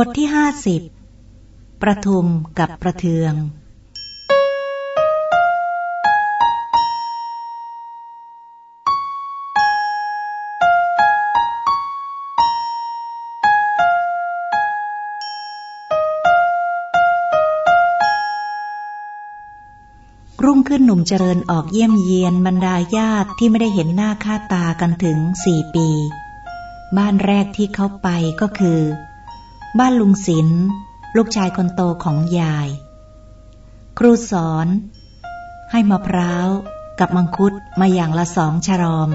บทที่ห้าสิบ ประทุมกับประเทือง รุ่งขึ้นหนุ่มเจริญออกเยี่ยมเยียนบรรดาญาติที่ไม่ได้เห็นหน้าค่าตากันถึงสี่ปี บ้านแรกที่เขาไปก็คือ บ้านลุงศิลป์ลูกชายคนโตของยาย ครูสอน ให้มะพร้าวกับมังคุดมาอย่างละสองชรอม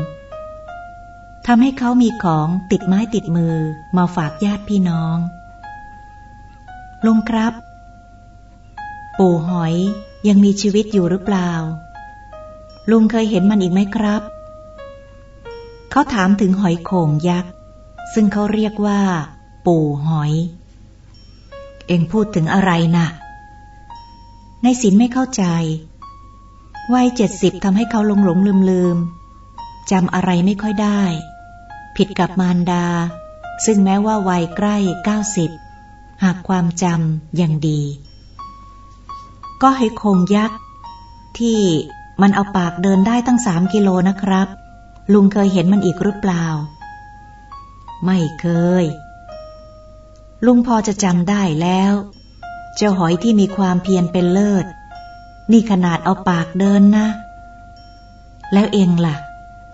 ทำให้เขามีของติดไม้ติดมือมาฝากญาติพี่น้อง ลุงครับ ปู่หอยยังมีชีวิตอยู่หรือเปล่า ลุงเคยเห็นมันอีกไหมครับ เขาถามถึงหอยโข่งยักษ์ ซึ่งเขาเรียกว่า ปู่หอย เองพูดถึงอะไรนะ่ะในสินไม่เข้าใจ วัยเจ็ดสิบทำให้เขาหลงหลงลืมลืมจำอะไรไม่ค่อยได้ ผิดกับมารดา ซึ่งแม้ว่าวัยใกล้เก้าสิบหากความจำยังดี ก็ให้คงยักษ์ ที่มันเอาปากเดินได้ตั้งสามกิโลนะครับ ลุงเคยเห็นมันอีกหรือเปล่า ไม่เคย ลุงพอจะจำได้แล้ว เจ้าหอยที่มีความเพียรเป็นเลิศ นี่ขนาดเอาปากเดินนะ แล้วเองล่ะ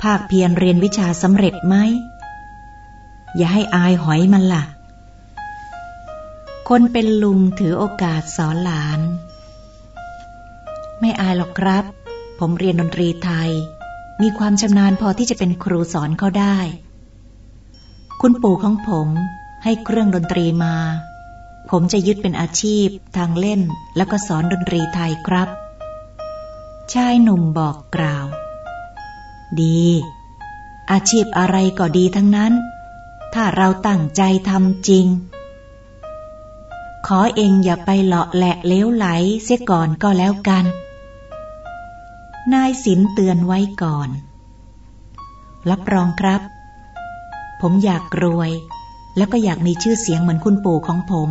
ภาคเพียรเรียนวิชาสำเร็จไหม อย่าให้อายหอยมันล่ะ คนเป็นลุงถือโอกาสสอนหลาน ไม่อายหรอกครับ ผมเรียนดนตรีไทย มีความชำนาญพอที่จะเป็นครูสอนเขาได้ คุณปู่ของผม ให้เครื่องดนตรีมา ผมจะยึดเป็นอาชีพ ทางเล่น แล้วก็สอนดนตรีไทยครับ ชายหนุ่มบอกกล่าว ดี อาชีพอะไรก็ดีทั้งนั้น ถ้าเราตั้งใจทำจริง ขอเองอย่าไปเลาะแหละเลี้ยวไหลเสียก่อนก็แล้วกัน นายสินเตือนไว้ก่อน รับรองครับ ผมอยากรวย แล้วก็อยากมีชื่อเสียงเหมือนคุณปู่ของผม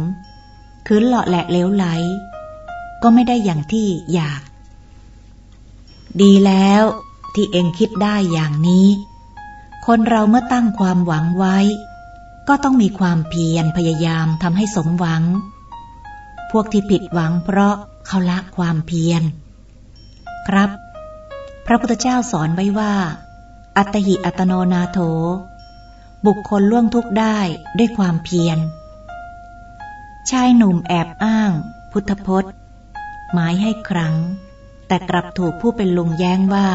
คืนเลาะแหละเลี้ยวไหล ก็ไม่ได้อย่างที่อยาก ดีแล้วที่เองคิดได้อย่างนี้ คนเราเมื่อตั้งความหวังไว้ ก็ต้องมีความเพียรพยายามทำให้สมหวัง พวกที่ผิดหวังเพราะเขาละความเพียร ครับ พระพุทธเจ้าสอนไว้ว่า อัตหิอัตโนนาโถ บุคคลล่วงทุกข์ได้ด้วยความเพียร ชายหนุ่มแอบอ้าง พุทธพจน์ หมายให้ครั้ง แต่กลับถูกผู้เป็นลุงแย้งว่า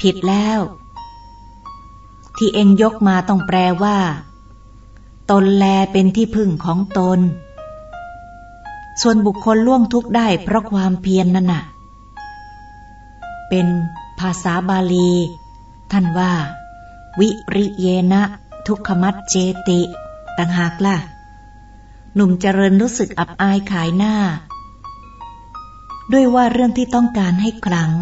ผิดแล้ว ที่เองยกมาต้องแปลว่า ตนแลเป็นที่พึ่งของตน ส่วนบุคคลล่วงทุกข์ได้เพราะความเพียรนนั่นน่ะ เป็นภาษาบาลี ท่านว่า วิริเยนะ ทุกขมัดเจติต่างหากล่ะ หนุ่มเจริญรู้สึกอับอายขายหน้า ด้วยว่าเรื่องที่ต้องการให้ครั้ง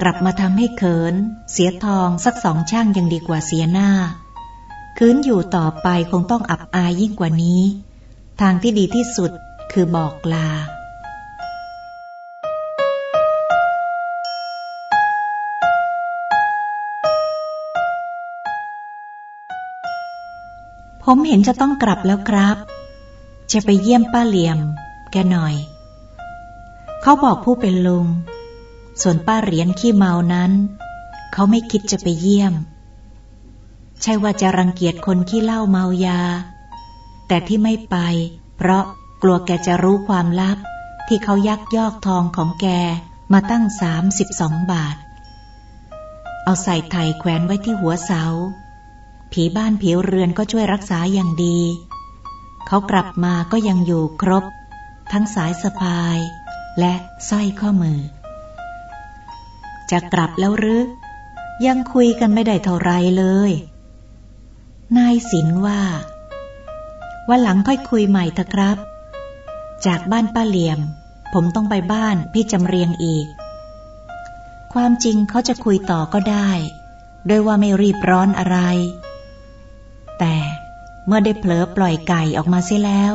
กลับมาทำให้เขิน เสียทองสักสองช่างยังดีกว่าเสียหน้า คืนอยู่ต่อไปคงต้องอับอายยิ่งกว่านี้ ทางที่ดีที่สุดคือบอกลา ผมเห็นจะต้องกลับแล้วครับ จะไปเยี่ยมป้าเหลี่ยม แกหน่อย เขาบอกผู้เป็นลุง ส่วนป้าเหรียญขี้เมานั้น เขาไม่คิดจะไปเยี่ยม ใช่ว่าจะรังเกียจคนขี้เหล้าเมายา แต่ที่ไม่ไป เพราะกลัวแกจะรู้ความลับ ที่เขายักยอกทองของแกมาตั้งสามสิบสองบาท เอาใส่ไถ่แขวนไว้ที่หัวเสา ผีบ้านผีเรือนก็ช่วยรักษาอย่างดี เขากลับมาก็ยังอยู่ครบ ทั้งสายสะพาย และสร้อยข้อมือ จะกลับแล้วหรือยังคุยกันไม่ได้เท่าไรเลย นายสินว่าวันหลังค่อยคุยใหม่เถอะครับ จากบ้านป้าเหลี่ยม ผมต้องไปบ้านพี่จำเรียงอีก ความจริงเขาจะคุยต่อก็ได้ โดยว่าไม่รีบร้อนอะไร แต่เมื่อได้เผลอปล่อยไก่ออกมาเสียแล้ว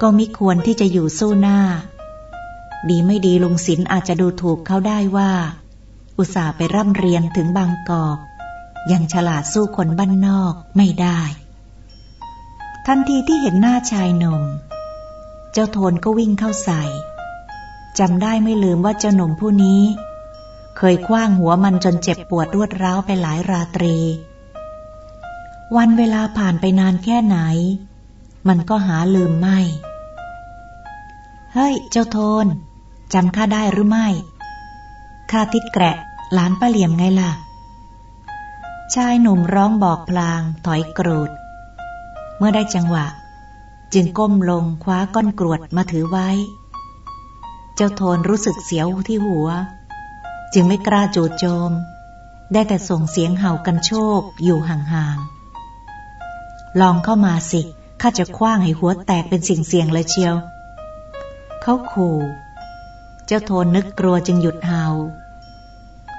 ก็มิควรที่จะอยู่สู้หน้า ดีไม่ดีลุงศิลอาจจะดูถูกเขาได้ว่า อุตส่าห์ไปร่ำเรียนถึงบางกอก ยังฉลาดสู้คนบ้านนอกไม่ได้ ทันทีที่เห็นหน้าชายหนุ่ม เจ้าโทนก็วิ่งเข้าใส่จำได้ไม่ลืมว่าเจ้าหนุ่มผู้นี้ เคยคว้างหัวมันจนเจ็บปวดรวดร้าวไปหลายราตรี วันเวลาผ่านไปนานแค่ไหน มันก็หาลืมไม่ เฮ้ย เจ้าโทนจำข้าได้หรือไม่ ข้าติดแกะหลานป้าเหลี่ยมไงล่ะ ชายหนุ่มร้องบอกพลางถอยกรูด เมื่อได้จังหวะ จึงก้มลงคว้าก้อนกรวดมาถือไว้ เจ้าโทนรู้สึกเสียวที่หัว จึงไม่กล้าจูดโจม ได้แต่ส่งเสียงเห่ากันโชคอยู่ห่างๆ ลองเข้ามาสิ ข้าจะคว้างให้หัวแตกเป็นสิ่งเสียงเลยเชียว เขาขู่ เจ้าโทนนึกกลัวจึงหยุดเห่า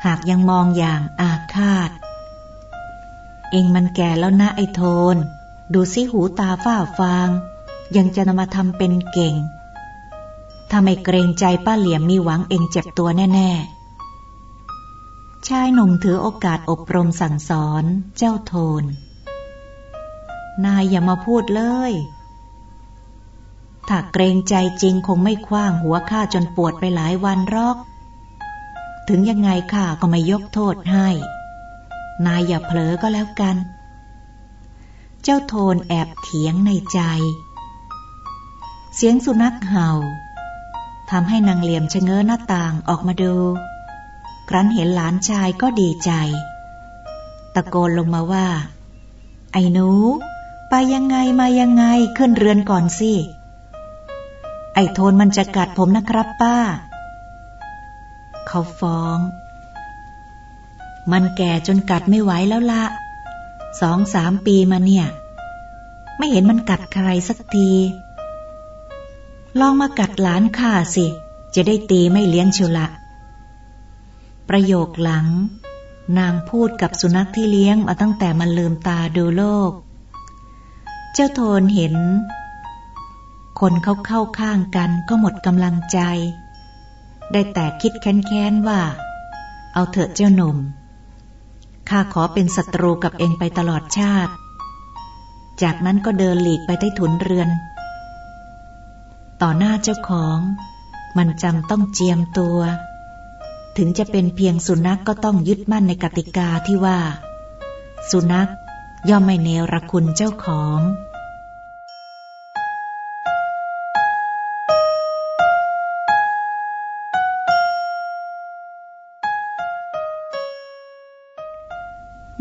หากยังมองอย่างอาฆาต เองมันแก่แล้วนะไอ้โทน ดูสิหูตาฝ้าฟาง ยังจะนำมาทำเป็นเก่ง ถ้าไม่เกรงใจป้าเหลี่ยมมีหวังเองเจ็บตัวแน่ ๆ ชายหนุ่มถือโอกาสอบรมสั่งสอนเจ้าโทน นายอย่ามาพูดเลย ถ้าเกรงใจจริงคงไม่คว้างหัวข้าจนปวดไปหลายวันรอก ถึงยังไงข้าก็ไม่ยกโทษให้ นายอย่าเผลอก็แล้วกัน เจ้าโทนแอบเถียงในใจ เสียงสุนัขเห่าทำให้นางเหลี่ยมชะเง้อหน้าต่างออกมาดู ครั้นเห็นหลานชายก็ดีใจ ตะโกนลงมาว่า ไอ้หนู ไปยังไงมายังไงขึ้นเรือนก่อนสิ ไอ้โทนมันจะกัดผมนะครับป้า เขาฟ้อง มันแก่จนกัดไม่ไหวแล้วละสองสามปีมาเนี่ย ไม่เห็นมันกัดใครสักที ลองมากัดหลานข้าสิ จะได้ตีไม่เลี้ยงชุละ ประโยคหลัง นางพูดกับสุนัขที่เลี้ยงมาตั้งแต่มันลืมตาดูโลก เจ้าโทนเห็น คนเขาเข้าข้างกันก็หมดกำลังใจ ได้แต่คิดแค้นๆว่า เอาเถอะเจ้าหนุ่ม ข้าขอเป็นศัตรูกับเองไปตลอดชาติ จากนั้นก็เดินหลีกไปใต้ถุนเรือน ต่อหน้าเจ้าของมันจำต้องเจียมตัว ถึงจะเป็นเพียงสุนัขกก็ต้องยึดมั่นในกติกาที่ว่า สุนัข ย่อมไม่เนรคุณเจ้าของ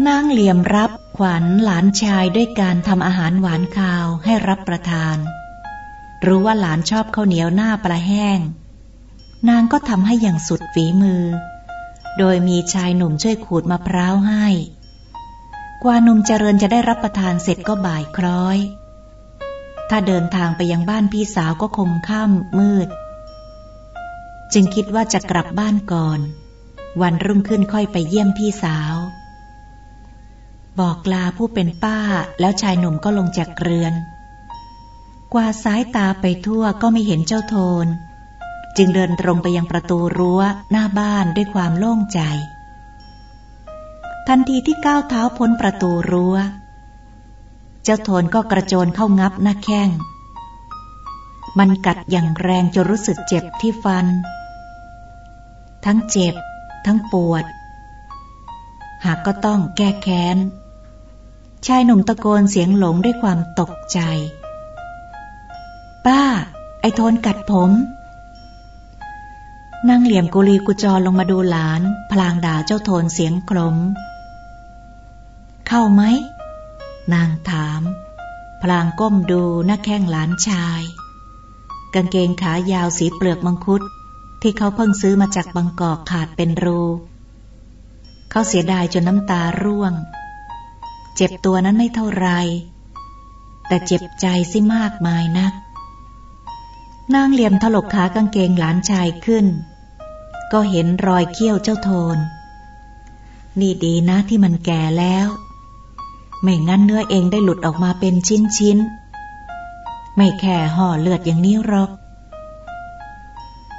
นางเหลี่ยมรับขวัญหลานชายด้วยการทำอาหารหวานคาวให้รับประทาน รู้ว่าหลานชอบข้าวเหนียวหน้าปลาแห้ง นางก็ทำให้อย่างสุดฝีมือ โดยมีชายหนุ่มช่วยขูดมะพร้าวให้ กว่านุ่มเจริญจะได้รับประทานเสร็จก็บ่ายคล้อย ถ้าเดินทางไปยังบ้านพี่สาวก็คงค่ำมืด จึงคิดว่าจะกลับบ้านก่อน วันรุ่งขึ้นค่อยไปเยี่ยมพี่สาว บอกลาผู้เป็นป้าแล้วชายหนุ่มก็ลงจากเรือน กว่าสายตาไปทั่วก็ไม่เห็นเจ้าโทน จึงเดินตรงไปยังประตูรั้วหน้าบ้านด้วยความโล่งใจ ทันทีที่ก้าวเท้าพ้นประตูรั้ว เจ้าโทนก็กระโจนเข้างับหน้าแข้ง มันกัดอย่างแรงจนรู้สึกเจ็บที่ฟัน ทั้งเจ็บ ทั้งปวด หากก็ต้องแก้แค้น ชายหนุ่มตะโกนเสียงหลงด้วยความตกใจ ป้า ไอ้โทนกัดผมนางเหลี่ยมกุลีกุจรลงมาดูหลาน พลางด่าเจ้าโทนเสียงกลม เข้าไหม นางถาม พลางก้มดูหน้าแข้งหลานชาย กางเกงขายาวสีเปลือกมังคุด ที่เขาเพิ่งซื้อมาจากบางกอกขาดเป็นรู เขาเสียดายจนน้ำตาร่วง เจ็บตัวนั้นไม่เท่าไร แต่เจ็บใจสิมากมายนักนางเหลี่ยมถลกขากางเกงหลานชายขึ้น ก็เห็นรอยเขี้ยวเจ้าโทน นี่ดีนะที่มันแก่แล้ว ไม่งั้นเนื้อเองได้หลุดออกมาเป็นชิ้นๆ ไม่แค่ห่อเลือดอย่างนี้หรอก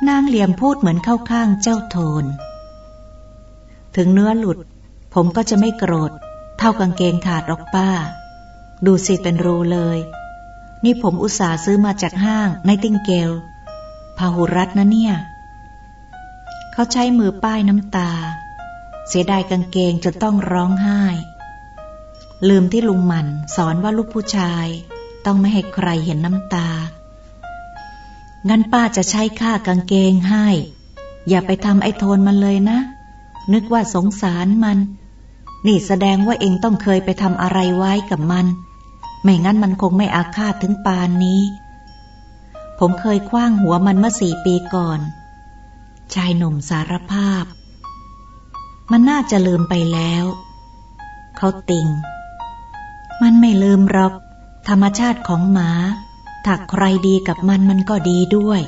นางเหลี่ยมพูดเหมือนเข้าข้างเจ้าโทน ถึงเนื้อหลุด ผมก็จะไม่โกรธ เท่ากางเกงขาดหรอกป้า ดูสิเป็นรูเลย นี่ผมอุตส่าห์ซื้อมาจากห้างในติงเกลพาหุรัตนะเนี่ย เขาใช้มือป้ายน้ำตา เสียดายกางเกงจนต้องร้องไห้ ลืมที่ลุงมันสอนว่าลูกผู้ชาย ต้องไม่ให้ใครเห็นน้ำตา งั้นป้าจะใช้ค่ากางเกงให้ อย่าไปทำไอ้โทนมันเลยนะ นึกว่าสงสารมัน นี่แสดงว่าเองต้องเคยไปทำอะไรไว้กับมัน ไม่งั้นมันคงไม่อาฆาตถึงปานนี้ ผมเคยคว้างหัวมันเมื่อสี่ปีก่อน ชายหนุ่มสารภาพ มันน่าจะลืมไปแล้ว เขาติง มันไม่ลืมหรอก ธรรมชาติของหมา ถ้าใครดีกับมันมันก็ดีด้วย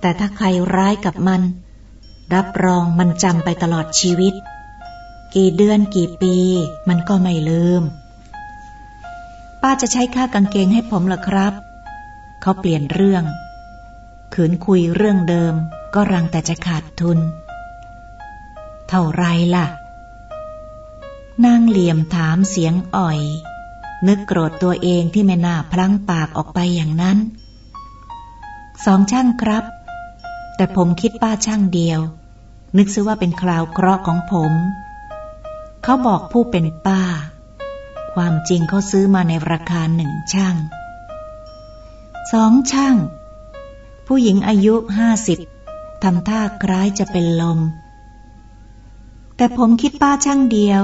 แต่ถ้าใครร้ายกับมัน รับรองมันจำไปตลอดชีวิต กี่เดือนกี่ปี มันก็ไม่ลืม ป้าจะใช้ค่ากางเกงให้ผมเหรอครับ เขาเปลี่ยนเรื่อง ขืนคุยเรื่องเดิม ก็รังแต่จะขาดทุน เท่าไรล่ะนางเหลี่ยมถามเสียงอ่อย นึกโกรธตัวเองที่ไม่น่าพลั้งปากออกไปอย่างนั้น สองช่างครับ แต่ผมคิดป้าช่างเดียว นึกซะว่าเป็นคราวเคราะห์ของผม เขาบอกผู้เป็นป้า ความจริงเขาซื้อมาในราคาหนึ่งช่างสองช่าง ผู้หญิงอายุห้าสิบทำท่าคล้ายจะเป็นลม แต่ผมคิดป้าช่างเดียว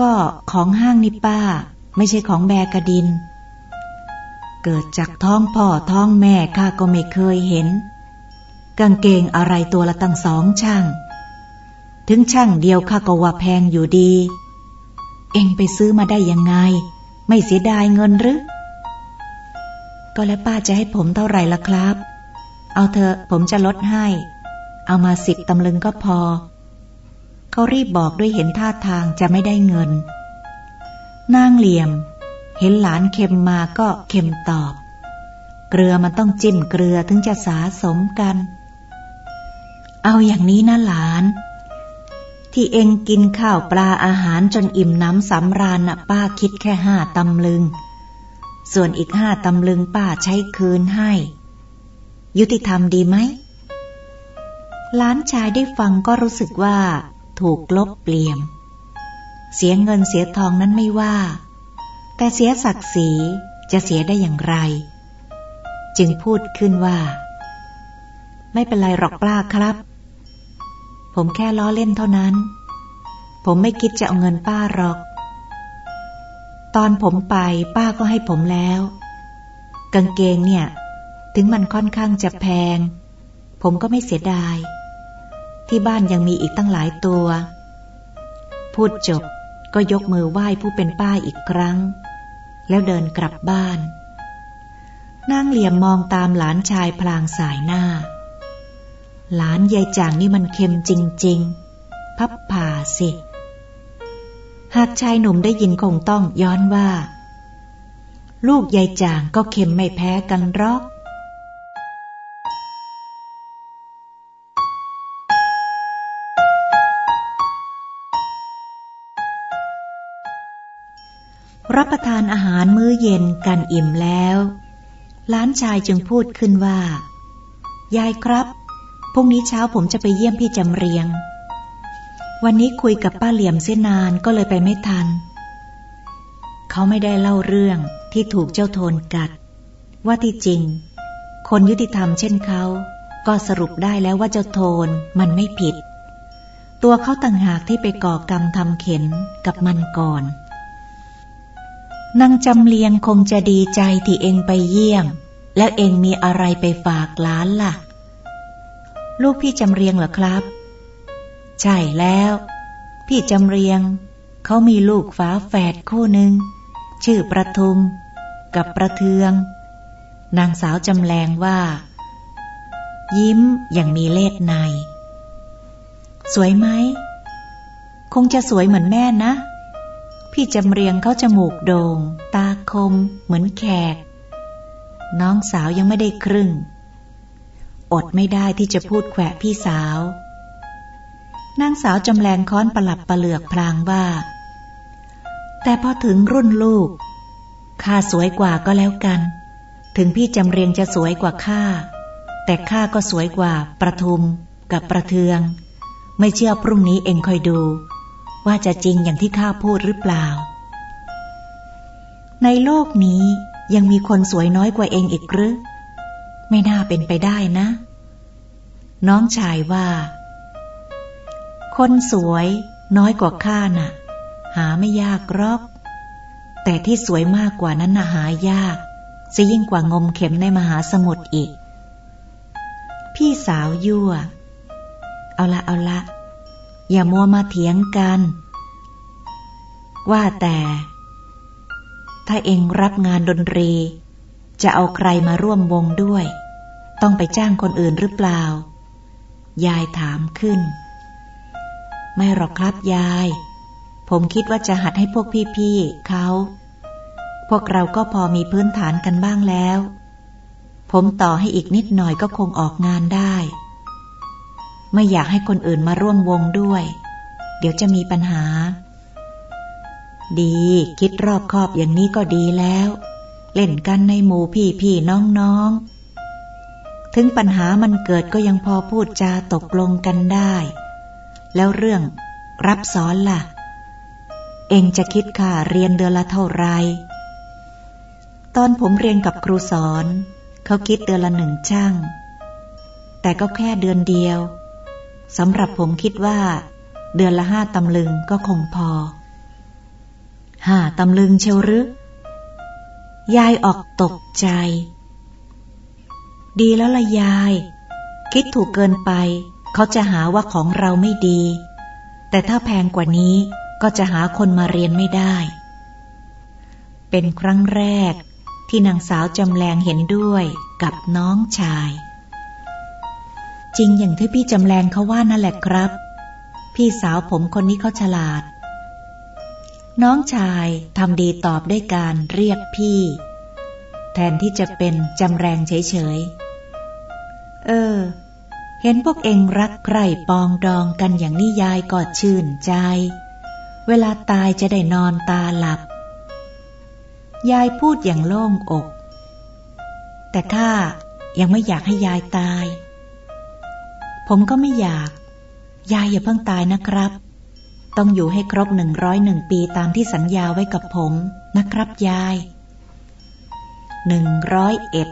ก็ของห้างนี่ป้า ไม่ใช่ของแบกระดิน เกิดจากท้องพ่อท้องแม่ข้าก็ไม่เคยเห็น กางเกงอะไรตัวละตั้งสองช่าง ถึงช่างเดียวข้าก็ว่าแพงอยู่ดี เองไปซื้อมาได้ยังไง ไม่เสียดายเงินหรือ ก็แล้วป้าจะให้ผมเท่าไหร่ละครับ เอาเถอะผมจะลดให้ เอามาสิบตำลึงก็พอ เขารีบบอกด้วยเห็นท่าทางจะไม่ได้เงิน นางเหลี่ยม เห็นหลานเค็มมาก็เค็มตอบ เกลือมันต้องจิ้มเกลือถึงจะสาสมกัน เอาอย่างนี้นะหลาน ที่เองกินข้าวปลาอาหารจนอิ่มน้ำสำราญนะป้าคิดแค่ห้าตำลึง ส่วนอีกห้าตำลึงป้าใช้คืนให้ ยุติธรรมดีไหมหลานชายได้ฟังก็รู้สึกว่า ถูกลบเปลี่ยม เสียเงินเสียทองนั้นไม่ว่า แต่เสียศักดิ์ศรีจะเสียได้อย่างไร จึงพูดขึ้นว่า ไม่เป็นไรหรอกป้าครับ ผมแค่ล้อเล่นเท่านั้น ผมไม่คิดจะเอาเงินป้าหรอก ตอนผมไปป้าก็ให้ผมแล้ว กางเกงเนี่ย ถึงมันค่อนข้างจะแพง ผมก็ไม่เสียดาย ที่บ้านยังมีอีกตั้งหลายตัว พูดจบก็ยกมือไหว้ผู้เป็นป้าอีกครั้ง แล้วเดินกลับบ้าน นางเหลี่ยมมองตามหลานชายพลางสายหน้า หลานยายจางนี่มันเค็มจริง ๆ พับผ่าสิ หากชายหนุ่มได้ยินคงต้องย้อนว่า ลูกยายจางก็เค็มไม่แพ้กันหรอก รับประทานอาหารมื้อเย็นกันอิ่มแล้วหลานชายจึงพูดขึ้นว่า ยายครับพรุ่งนี้เช้าผมจะไปเยี่ยมพี่จำเรียง วันนี้คุยกับป้าเหลี่ยมเส้นนานก็เลยไปไม่ทัน เขาไม่ได้เล่าเรื่องที่ถูกเจ้าโทนกัด ว่าที่จริง คนยุติธรรมเช่นเขา ก็สรุปได้แล้วว่าเจ้าโทนมันไม่ผิด ตัวเขาต่างหากที่ไปก่อกรรมทำเข็นกับมันก่อน นางจำเลียงคงจะดีใจที่เองไปเยี่ยม แล้วเองมีอะไรไปฝากหลานล่ะ ลูกพี่จำเรียงเหรอครับ ใช่แล้ว พี่จำเรียง เขามีลูกฝาแฝดคู่หนึ่ง ชื่อประทุม กับประเทือง นางสาวจำแรงว่า ยิ้มอย่างมีเล่ห์ใน สวยไหม คงจะสวยเหมือนแม่นะ พี่จำเรียงเขาจมูกโดง่งตาคม เหมือนแขก น้องสาวยังไม่ได้ครึ่ง อดไม่ได้ที่จะพูดแขวะพี่สาวนางสาวจำแรงค้อนประหลับประเหลือกพลางว่า แต่พอถึงรุ่นลูกข้าสวยกว่าก็แล้วกัน ถึงพี่จำเรียงจะสวยกว่าข้าแต่ข้าก็สวยกว่าประทุมกับประเทือง ไม่เชื่อพรุ่งนี้เองคอยดู ว่าจะจริงอย่างที่ข้าพูดหรือเปล่า ในโลกนี้ยังมีคนสวยน้อยกว่าเองอีกหรือ ไม่น่าเป็นไปได้นะ น้องชายว่า คนสวยน้อยกว่าข้าน่ะ หาไม่ยากหรอก แต่ที่สวยมากกว่านั้นน่ะหายากจะยิ่งกว่างมเข็มในมหาสมุทรอีก พี่สาวยั่ว เอาละเอาละ อย่ามัวมาเถียงกัน ว่าแต่ ถ้าเองรับงานดนตรี จะเอาใครมาร่วมวงด้วย ต้องไปจ้างคนอื่นหรือเปล่า ยายถามขึ้น ไม่หรอกครับยาย ผมคิดว่าจะหัดให้พวกพี่ๆเขาพวกเราก็พอมีพื้นฐานกันบ้างแล้ว ผมต่อให้อีกนิดหน่อยก็คงออกงานได้ ไม่อยากให้คนอื่นมาร่วมวงด้วย เดี๋ยวจะมีปัญหา ดีคิดรอบคอบอย่างนี้ก็ดีแล้ว เล่นกันในหมู่พี่พี่น้องน้องถึงปัญหามันเกิดก็ยังพอพูดจาตกลงกันได้ แล้วเรื่องรับสอนล่ะ เองจะคิดค่าเรียนเดือนละเท่าไร ตอนผมเรียนกับครูสอน เขาคิดเดือนละหนึ่งช่าง แต่ก็แค่เดือนเดียว สำหรับผมคิดว่า เดือนละห้าตำลึงก็คงพอห้าตำลึงเชียวหรือยายออกตกใจ ดีแล้วละยาย คิดถูกเกินไป เขาจะหาว่าของเราไม่ดี แต่ถ้าแพงกว่านี้ก็จะหาคนมาเรียนไม่ได้ เป็นครั้งแรกที่นางสาวจำแรงเห็นด้วยกับน้องชาย จริงอย่างที่พี่จำแรงเขาว่านั่นแหละครับ พี่สาวผมคนนี้เขาฉลาด น้องชายทำดีตอบด้วยการเรียกพี่ แทนที่จะเป็นจำแรงเฉยๆ เออ เห็นพวกเองรักใคร่ปองดองกันอย่างนิยายก็ชื่นใจ เวลาตายจะได้นอนตาหลับ ยายพูดอย่างโล่งอก แต่ข้ายังไม่อยากให้ยายตาย ผมก็ไม่อยาก ยายอย่าเพิ่งตายนะครับ ต้องอยู่ให้ครบหนึ่งร้อยหนึ่งปีตามที่สัญญาไว้กับผมนะครับยายหนึ่งร้อยเอ็ด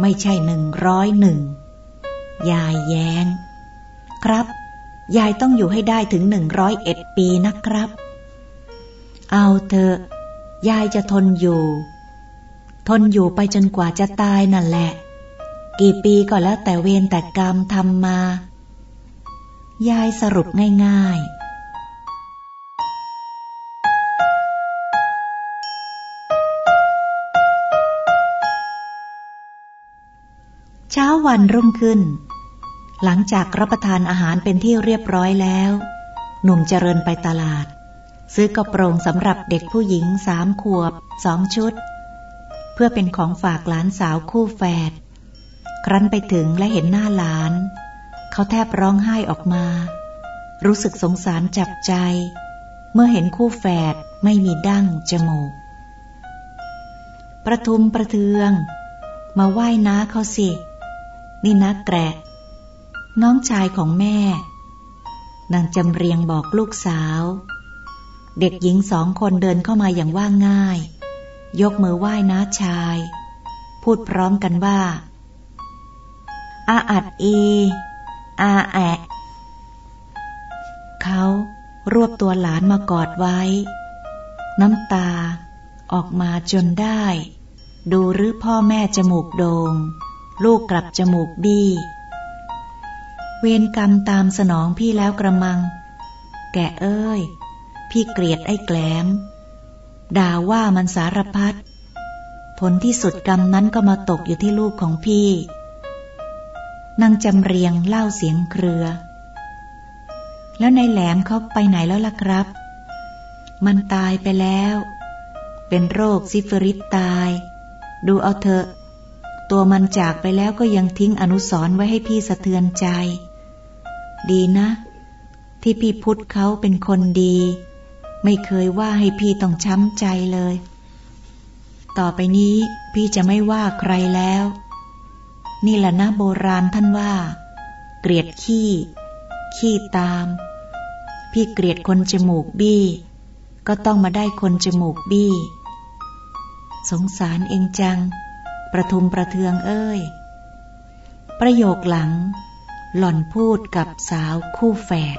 ไม่ใช่หนึ่งร้อยหนึ่งยายแยง้ง ครับ ยายต้องอยู่ให้ได้ถึงหนึ่งร้อยเอ็ดปีนะครับ เอาเถอะ ยายจะทนอยู่ ทนอยู่ไปจนกว่าจะตายนั่นแหละ กี่ปีก็แล้วแต่เวรแต่กรรมทำมา ยายสรุปง่ายๆเช้าวันรุ่งขึ้น หลังจากรับประทานอาหารเป็นที่เรียบร้อยแล้ว หนุ่มเจริญไปตลาด ซื้อกระโปรงสำหรับเด็กผู้หญิงสามขวบสองชุด เพื่อเป็นของฝากหลานสาวคู่แฝด ครั้นไปถึงและเห็นหน้าหลาน เขาแทบร้องไห้ออกมา รู้สึกสงสารจับใจ เมื่อเห็นคู่แฝดไม่มีดั้งจมูก ประทุมประเทือง มาไหว้น้าเขาสิ นี่นักแกะ น้องชายของแม่ นางจำเรียงบอกลูกสาว เด็กหญิงสองคนเดินเข้ามาอย่างว่าง่าย ยกมือไหว้น้าชาย พูดพร้อมกันว่า อาอัดอี อาแอะเขารวบตัวหลานมากอดไว้ น้ำตาออกมาจนได้ ดูหรือพ่อแม่จมูกโดง่งลูกกลับจมูกบี้ เวรกรรมตามสนองพี่แล้วกระมัง แกเอ้ย พี่เกลียดไอ้แกลม ด่าว่ามันสารพัดผลที่สุดกรรมนั้นก็มาตกอยู่ที่ลูกของพี่ นางจำเรียงเล่าเสียงเครือ แล้วนายแหลมเขาไปไหนแล้วล่ะครับ มันตายไปแล้ว เป็นโรคซิฟิริสตาย ดูเอาเถอะ ตัวมันจากไปแล้วก็ยังทิ้งอนุสรณ์ไว้ให้พี่สะเทือนใจ ดีนะ ที่พี่พุทธเขาเป็นคนดี ไม่เคยว่าให้พี่ต้องช้ำใจเลย ต่อไปนี้พี่จะไม่ว่าใครแล้ว นี่แหละนะโบราณท่านว่า เกลียดขี้ ขี้ตาม พี่เกลียดคนจมูกบี้ ก็ต้องมาได้คนจมูกบี้ สงสารเองจัง ประทุมประเทืองเอ้ย ประโยคหลัง หล่อนพูดกับสาวคู่แฝด